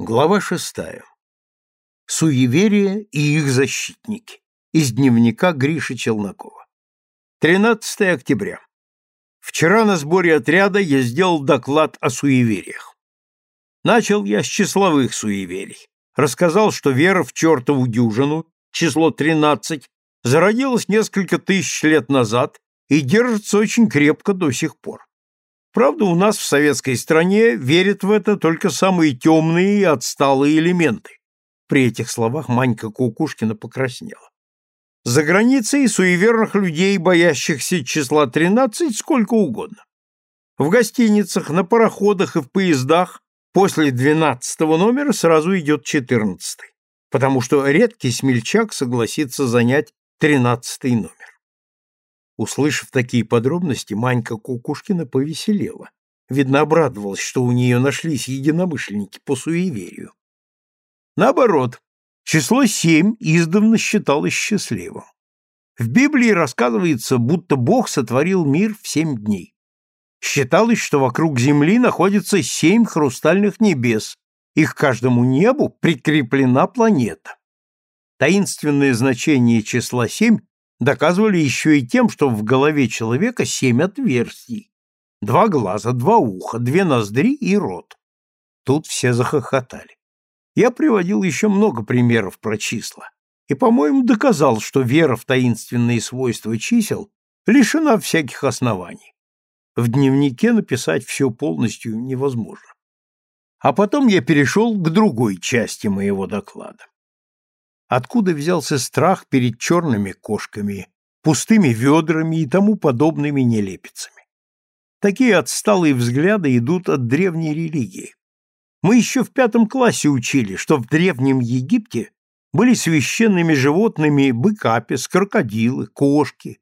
Глава шестая. Суеверия и их защитники. Из дневника Гриши Челнокова. 13 октября. Вчера на сборе отряда я сделал доклад о суевериях. Начал я с числовых суеверий. Рассказал, что вера в чертову дюжину, число 13, зародилась несколько тысяч лет назад и держится очень крепко до сих пор. Правда, у нас в советской стране верят в это только самые темные и отсталые элементы. При этих словах Манька Кукушкина покраснела. За границей суеверных людей, боящихся числа 13, сколько угодно. В гостиницах, на пароходах и в поездах после 12 номера сразу идет 14, потому что редкий смельчак согласится занять 13 номер. Услышав такие подробности, Манька Кукушкина повеселела. Видно, обрадовалась, что у нее нашлись единомышленники по суеверию. Наоборот, число семь издавна считалось счастливым. В Библии рассказывается, будто Бог сотворил мир в семь дней. Считалось, что вокруг Земли находится семь хрустальных небес, и к каждому небу прикреплена планета. Таинственное значение числа семь доказывали еще и тем, что в голове человека семь отверстий. Два глаза, два уха, две ноздри и рот. Тут все захохотали. Я приводил еще много примеров про числа и, по-моему, доказал, что вера в таинственные свойства чисел лишена всяких оснований. В дневнике написать все полностью невозможно. А потом я перешел к другой части моего доклада откуда взялся страх перед черными кошками, пустыми ведрами и тому подобными нелепицами. Такие отсталые взгляды идут от древней религии. Мы еще в пятом классе учили, что в Древнем Египте были священными животными бык-апис, крокодилы, кошки.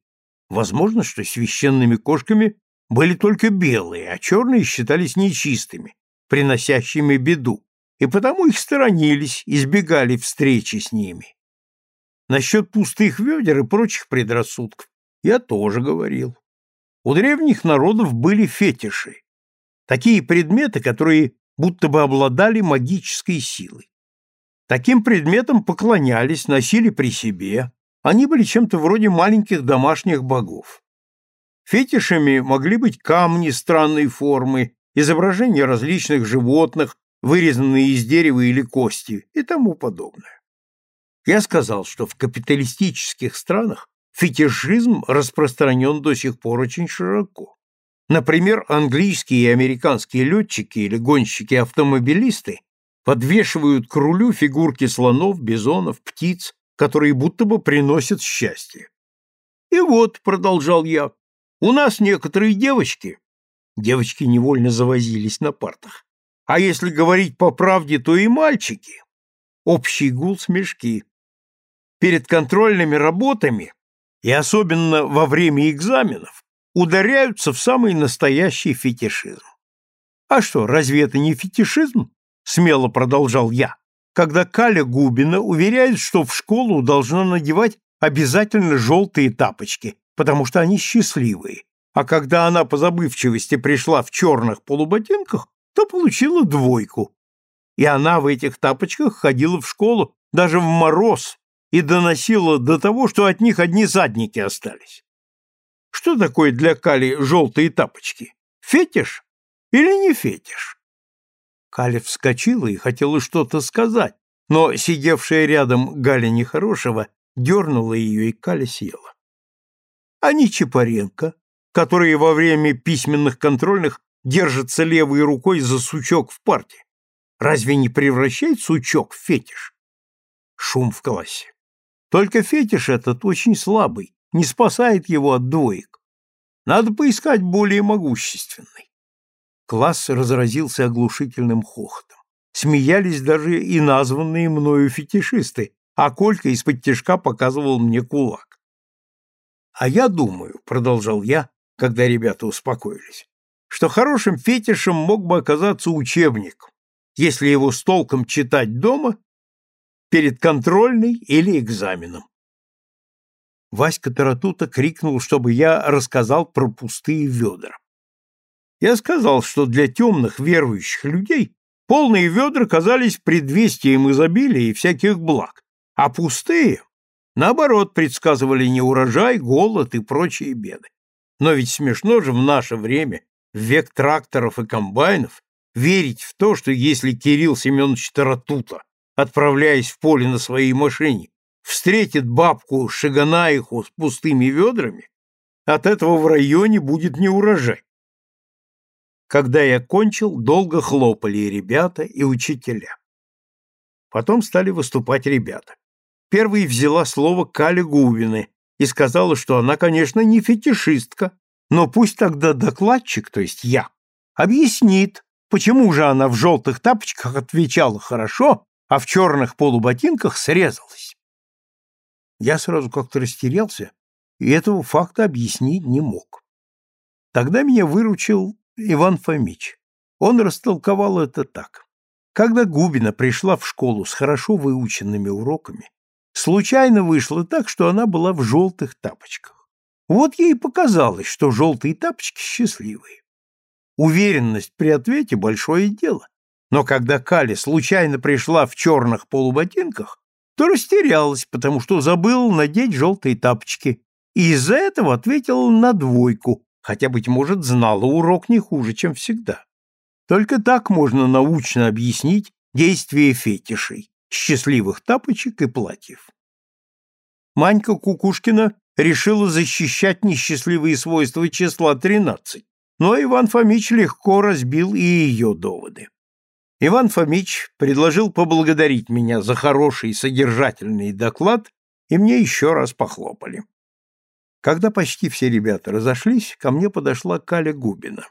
Возможно, что священными кошками были только белые, а черные считались нечистыми, приносящими беду и потому их сторонились, избегали встречи с ними. Насчет пустых ведер и прочих предрассудков я тоже говорил. У древних народов были фетиши, такие предметы, которые будто бы обладали магической силой. Таким предметам поклонялись, носили при себе, они были чем-то вроде маленьких домашних богов. Фетишами могли быть камни странной формы, изображения различных животных, вырезанные из дерева или кости и тому подобное. Я сказал, что в капиталистических странах фетишизм распространен до сих пор очень широко. Например, английские и американские летчики или гонщики-автомобилисты подвешивают к рулю фигурки слонов, бизонов, птиц, которые будто бы приносят счастье. И вот, продолжал я, у нас некоторые девочки, девочки невольно завозились на партах, а если говорить по правде, то и мальчики. Общий гул смешки. Перед контрольными работами, и особенно во время экзаменов, ударяются в самый настоящий фетишизм. А что, разве это не фетишизм? Смело продолжал я, когда Каля Губина уверяет, что в школу должна надевать обязательно желтые тапочки, потому что они счастливые, а когда она по забывчивости пришла в черных полуботинках, то получила двойку. И она в этих тапочках ходила в школу даже в мороз и доносила до того, что от них одни задники остались. Что такое для Кали желтые тапочки? Фетиш или не фетиш? Каля вскочила и хотела что-то сказать, но сидевшая рядом Галя Нехорошего дернула ее, и Каля села. А не Чапаренко, которые во время письменных контрольных держится левой рукой за сучок в парте. Разве не превращает сучок в фетиш? Шум в классе. Только фетиш этот очень слабый, не спасает его от двоек. Надо поискать более могущественный. Класс разразился оглушительным хохотом. Смеялись даже и названные мною фетишисты, а Колька из-под тяжка показывал мне кулак. «А я думаю», — продолжал я, когда ребята успокоились, что хорошим фетишем мог бы оказаться учебник, если его с толком читать дома перед контрольной или экзаменом. Васька Таратута крикнул, чтобы я рассказал про пустые ведра. Я сказал, что для темных верующих людей Полные ведра казались предвестием изобилия и всяких благ, а пустые, наоборот, предсказывали неурожай, голод и прочие беды. Но ведь смешно же в наше время, в век тракторов и комбайнов, верить в то, что если Кирилл Семенович Таратута, отправляясь в поле на своей машине, встретит бабку Шаганаиху с пустыми ведрами, от этого в районе будет неурожай. Когда я кончил, долго хлопали и ребята, и учителя. Потом стали выступать ребята. Первой взяла слово Каля Гувины и сказала, что она, конечно, не фетишистка, но пусть тогда докладчик, то есть я, объяснит, почему же она в желтых тапочках отвечала хорошо, а в черных полуботинках срезалась. Я сразу как-то растерялся и этого факта объяснить не мог. Тогда меня выручил Иван Фомич. Он растолковал это так. Когда Губина пришла в школу с хорошо выученными уроками, случайно вышло так, что она была в желтых тапочках. Вот ей показалось, что желтые тапочки счастливые. Уверенность при ответе – большое дело. Но когда Кали случайно пришла в черных полуботинках, то растерялась, потому что забыла надеть желтые тапочки, и из-за этого ответила на двойку, хотя, быть может, знала урок не хуже, чем всегда. Только так можно научно объяснить действие фетишей, счастливых тапочек и платьев. Манька Кукушкина решила защищать несчастливые свойства числа 13, но Иван Фомич легко разбил и ее доводы. Иван Фомич предложил поблагодарить меня за хороший содержательный доклад, и мне еще раз похлопали. Когда почти все ребята разошлись, ко мне подошла Каля Губина.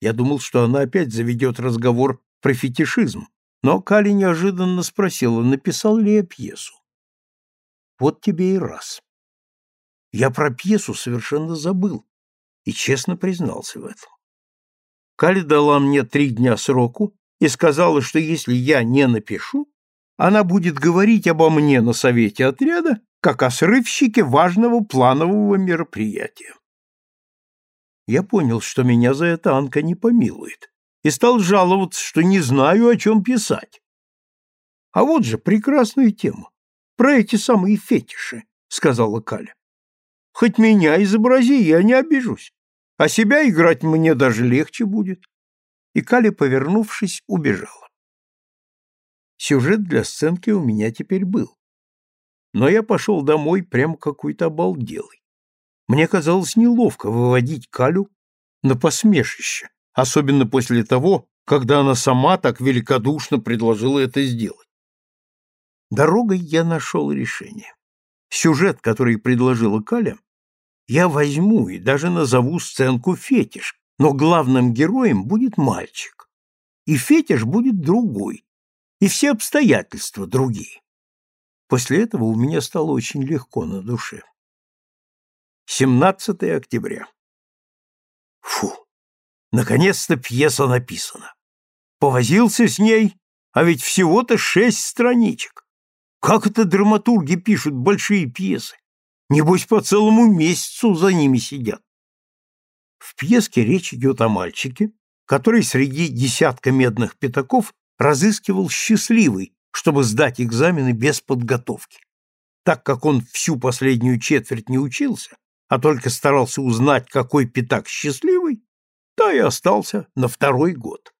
Я думал, что она опять заведет разговор про фетишизм, но Каля неожиданно спросила, написал ли я пьесу. Вот тебе и раз. Я про пьесу совершенно забыл и честно признался в этом. Каля дала мне три дня сроку и сказала, что если я не напишу, она будет говорить обо мне на совете отряда как о срывщике важного планового мероприятия. Я понял, что меня за это Анка не помилует, и стал жаловаться, что не знаю, о чем писать. А вот же прекрасная тема. Про эти самые фетиши, сказала Каля. Хоть меня изобрази, я не обижусь. А себя играть мне даже легче будет. И Каля, повернувшись, убежала. Сюжет для сценки у меня теперь был но я пошел домой прямо какой-то обалделый. Мне казалось неловко выводить Калю на посмешище, особенно после того, когда она сама так великодушно предложила это сделать. Дорогой я нашел решение. Сюжет, который предложила Каля, я возьму и даже назову сценку «Фетиш», но главным героем будет мальчик. И фетиш будет другой, и все обстоятельства другие. После этого у меня стало очень легко на душе. 17 октября. Фу, наконец-то пьеса написана. Повозился с ней, а ведь всего-то шесть страничек. Как это драматурги пишут большие пьесы? Небось, по целому месяцу за ними сидят. В пьеске речь идет о мальчике, который среди десятка медных пятаков разыскивал счастливый, чтобы сдать экзамены без подготовки. Так как он всю последнюю четверть не учился, а только старался узнать, какой пятак счастливый, то и остался на второй год.